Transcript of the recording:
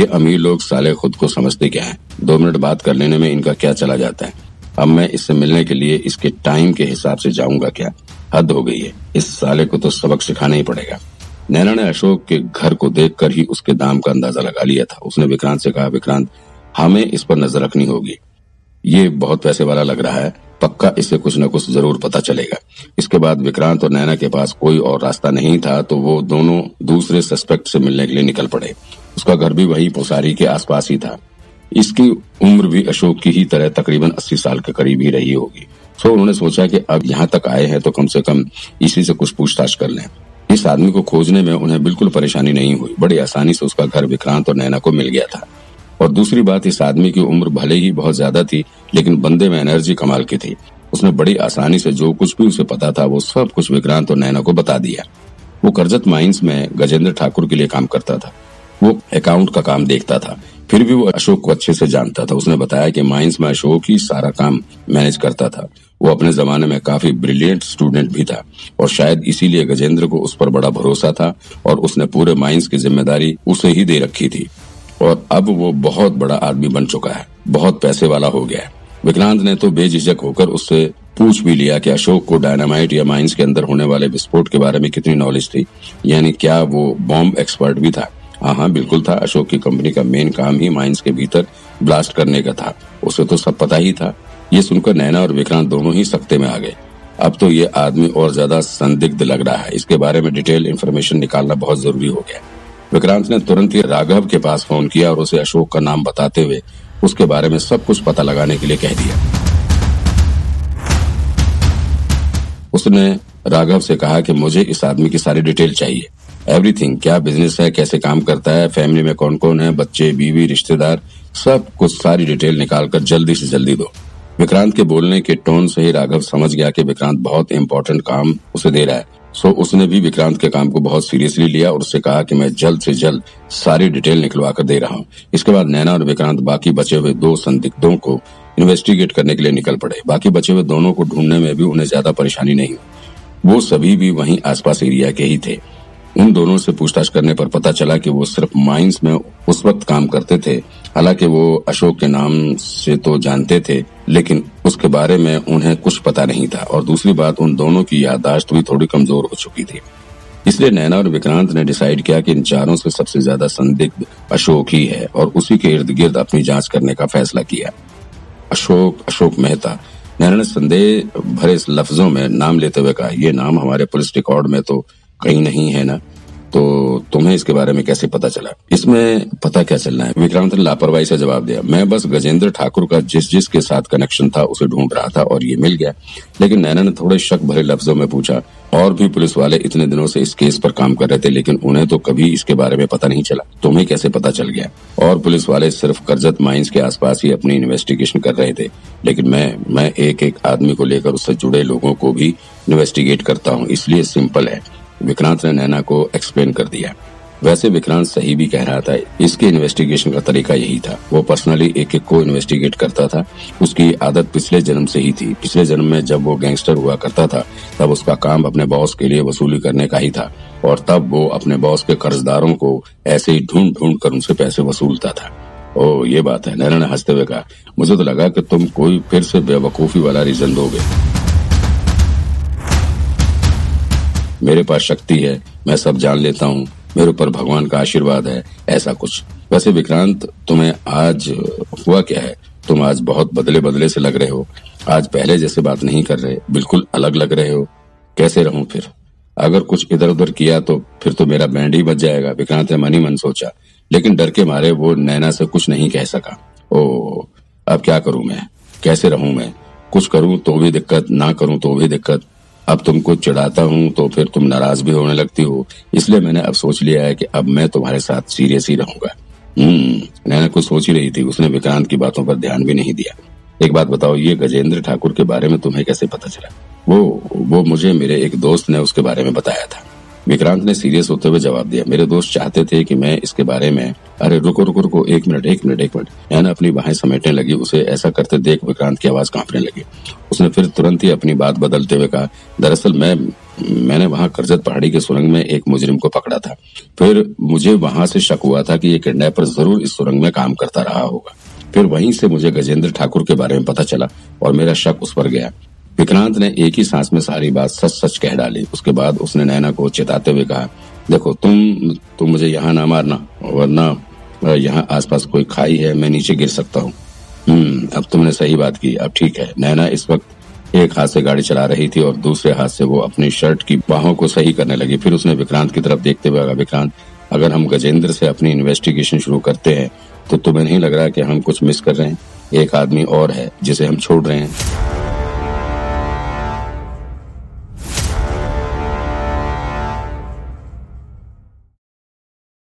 ये अमीर लोग साले खुद को समझते क्या है? दो मिनट बात कर लेने में इनका क्या चला जाता है? अब मैं इससे मिलने के लिए इसके टाइम के हिसाब से जाऊँगा क्या? हद हो गई है। इस साले को तो सबक सिखाना ही पड़ेगा। नैना ने अशोक के घर को देखकर ही उसके दाम का अंदाज़ा लगा लिया था। उसने विक्रांत से कहा, विक्रांत, हमें इस पर नज़र रखनी होगी। ये बहुत पैसे वाला लग रहा है। पक्का इसे कुछ न कुछ ज़रूर पता चलेगा। इसके बाद विक्रांत और नैना के पास कोई और रास्ता नहीं था तो वो दोनों दूसरे सस्पेक्ट से मिलने के लिए निकल पड़े। उसका घर भी वही पोसारी के आसपास ही था। इसकी उम्र भी अशोक की ही तरह तकरीबन अस्सी साल के करीब ही रही होगी। तो उन्होंने सोचा कि अब यहाँ तक आए हैं तो कम से कम इसी से कुछ पूछताछ कर लें। इस आदमी को खोजने में उन्हें बिल्कुल परेशानी नहीं हुई। बड़ी आसानी से उसका घर विक्रांत और नैना को मिल गया था। और दूसरी बात, इस आदमी की उम्र भले ही बहुत ज़्यादा थी, लेकिन बंदे में एनर्जी कमाल की थी। उसने बड़ी आसानी से जो कुछ भी उसे पता था, वो सब कुछ विक्रांत और नैना को बता दिया। वो करजत माइंस में गजेंद्र ठाकुर के लिए काम करता था। वो अकाउंट का काम देखता था। फिर भी वो अशोक को अच्छे से जानता था। उसने बताया कि माइंस में अशोक ही सारा काम मैनेज करता था। वो अपने जमाने में काफ़ी ब्रिलियंट स्टूडेंट भी था और शायद इसीलिए गजेंद्र को उस पर बड़ा भरोसा था और उसने पूरे माइंस की ज़िम्मेदारी उसे ही दे रखी थी। और अब वो बहुत बड़ा आदमी बन चुका है। बहुत पैसे वाला हो गया है। विक्रांत ने तो बेझिझक होकर उससे पूछ भी लिया कि अशोक को डायनामाइट या माइंस के अंदर होने वाले विस्फोट के बारे में कितनी नॉलेज थी। यानी क्या वो बॉम्ब एक्सपर्ट भी था? हाँ हाँ बिल्कुल था। अशोक की कंपनी का मेन काम ही माइंस के भीतर ब्लास्ट करने का था। उसे तो सब पता ही था। ये सुनकर नैना और विक्रांत दोनों ही सख्ते में आ गए। अब तो ये आदमी और ज़्यादा संदिग्ध लग रहा है। इसके बारे में डिटेल इन्फॉर्मेशन निकालना बहुत ज़रूरी हो गया। विक्रांत ने तुरंत ही राघव के पास फ़ोन किया और उसे अशोक का नाम बताते हुए उसके बारे में सब कुछ पता लगाने के लिए कह दिया। उसने राघव से कहा कि मुझे इस आदमी की सारी डिटेल चाहिए। एवरीथिंग क्या बिज़नेस है? कैसे काम करता है? फैमिली में कौन कौन है? बच्चे, बीवी, रिश्तेदार? सब कुछ सारी डिटेल निकालकर जल्दी से जल्दी दो। विक्रांत के बोलने के टोन से ही राघव समझ गया कि विक्रांत बहुत इम्पोर्टेंट काम उसे दे रहा है। सो उसने भी विक्रांत के काम को बहुत सीरियसली लिया और उससे कहा कि मैं जल्द से जल्द सारी डिटेल निकलवा कर दे रहा हूँ। इसके बाद नैना और विक्रांत बाकी बचे हुए दो संदिग्धों को इन्वेस्टिगेट करने के लिए निकल पड़े। बाकी बचे हुए दोनों को ढूँढने में भी उन्हें ज़्यादा परेशानी नहीं वो सभी भी वहीं आसपास एरिया के ही थे। उन दोनों से पूछताछ करने पर पता चला कि वो सिर्फ़ माइंस में उस वक्त काम करते थे। हालाँकि वो अशोक के नाम से तो जानते थे, लेकिन उसके बारे में उन्हें कुछ पता नहीं था और दूसरी बात, उन दोनों की याददाश्त भी थोड़ी कमज़ोर हो चुकी थी। इसलिए नैना और विक्रांत ने डिसाइड किया कि इन चारों से सबसे ज़्यादा संदिग्ध अशोक ही है और उसी के इर्द गिर्द अपनी जाँच करने का फैसला किया। अशोक अशोक मेहता। नैना ने संदेह भरे लफ्जों में नाम लेते हुए कहा यह नाम हमारे पुलिस रिकॉर्ड में तो कहीं नहीं है ना तो तुम्हें इसके बारे में कैसे पता चला? इसमें पता क्या चलना है? विक्रांत ने लापरवाही से जवाब दिया, मैं बस गजेंद्र ठाकुर का जिस जिस के साथ कनेक्शन था, उसे ढूंढ रहा था और ये मिल गया। लेकिन नैना ने थोड़े शक भरे लफ्जों में पूछा, और भी पुलिस वाले इतने दिनों से इस केस पर काम कर रहे थे, लेकिन उन्हें तो कभी इसके बारे में पता नहीं चला। तुम्हें कैसे पता चल गया? और पुलिस वाले सिर्फ़ करजत माइंस के आसपास ही अपनी इन्वेस्टिगेशन कर रहे थे, लेकिन मैं मैं एक एक आदमी को लेकर उससे जुड़े लोगों को भी इन्वेस्टिगेट करता हूँ, इसलिए सिंपल है। विक्रांत ने नैना को एक्सप्लेन कर दिया। वैसे विक्रांत सही भी कह रहा था। इसके इन्वेस्टिगेशन का तरीका यही था। वो पर्सनली एक एक को इन्वेस्टिगेट करता था। उसकी आदत पिछले जन्म से ही थी। पिछले जन्म में जब वो गैंगस्टर हुआ करता था, तब उसका काम अपने बॉस के लिए वसूली करने का ही था। और तब वो अपने बॉस के कर्जदारों को ऐसे ही ढूंढ ढूंढ कर उनसे पैसे वसूलता था। ओ ये बात है। नैना ने हँसते हुए कहा, मुझे तो लगा कि तुम कोई फिर से बेवकूफ़ी वाला रीजन दोगे। मेरे पास शक्ति है, मैं सब जान लेता हूँ। मेरे ऊपर भगवान का आशीर्वाद है, ऐसा कुछ। वैसे विक्रांत, तुम्हें आज हुआ क्या है? तुम आज बहुत बदले बदले से लग रहे हो। आज पहले जैसे बात नहीं कर रहे, बिल्कुल अलग लग रहे हो। कैसे रहूँ फिर? अगर कुछ इधर उधर किया तो फिर तो मेरा बैंड ही बच जाएगा। विक्रांत ने मनी मन सोचा, लेकिन डर के मारे वो नैना से कुछ नहीं कह सका। ओ, अब क्या करूँ मैं? कैसे रहूँ मैं? कुछ करूँ तो भी दिक्कत, ना करूँ तो भी दिक्कत। अब तुमको चिढ़ाता हूँ तो फिर तुम नाराज़ भी होने लगती हो। इसलिए मैंने अब सोच लिया है कि अब मैं तुम्हारे साथ सीरियस ही रहूँगा। हम्म नैना कुछ सोच ही रही थी, उसने विक्रांत की बातों पर ध्यान भी नहीं दिया। एक बात बताओ, ये गजेंद्र ठाकुर के बारे में तुम्हें कैसे पता चला? वो वो मुझे, मेरे एक दोस्त ने उसके बारे में बताया था। विक्रांत ने सीरियस होते हुए जवाब दिया। मेरे दोस्त चाहते थे कि मैं इसके बारे में, अरे रुको रुको रुको, एक मिनट एक मिनट एक मिनट। नैना अपनी बाहें समेटने लगी, उसे ऐसा करते देख विक्रांत की आवाज़ कांपने लगी। उसने फिर तुरंत ही अपनी बात बदलते हुए कहा, दरअसल मैं, मैंने वहाँ करजत पहाड़ी के सुरंग में एक मुजरिम को पकड़ा था। फिर मुझे वहाँ से शक हुआ था कि ये किडनैपर ज़रूर इस सुरंग में काम करता रहा होगा। फिर वहीं से मुझे गजेंद्र ठाकुर के बारे में पता चला और मेरा शक उस पर गया। विक्रांत ने एक ही सांस में सारी बात सच सच कह डाली। उसके बाद उसने नैना को चेताते हुए कहा, देखो, तुम तुम मुझे यहाँ ना मारना, वरना यहाँ आसपास कोई खाई है, मैं नीचे गिर सकता हूँ। हम्म अब तुमने सही बात की, अब ठीक है। नैना इस वक्त एक हाथ से गाड़ी चला रही थी और दूसरे हाथ से वो अपनी शर्ट की बाहों को सही करने लगी। फिर उसने विक्रांत की तरफ़ देखते हुए विक्रांत, अगर हम गजेंद्र से अपनी इन्वेस्टिगेशन शुरू करते हैं तो तुम्हें नहीं लग रहा कि हम कुछ मिस कर रहे हैं? एक आदमी और है, जिसे हम छोड़ रहे हैं।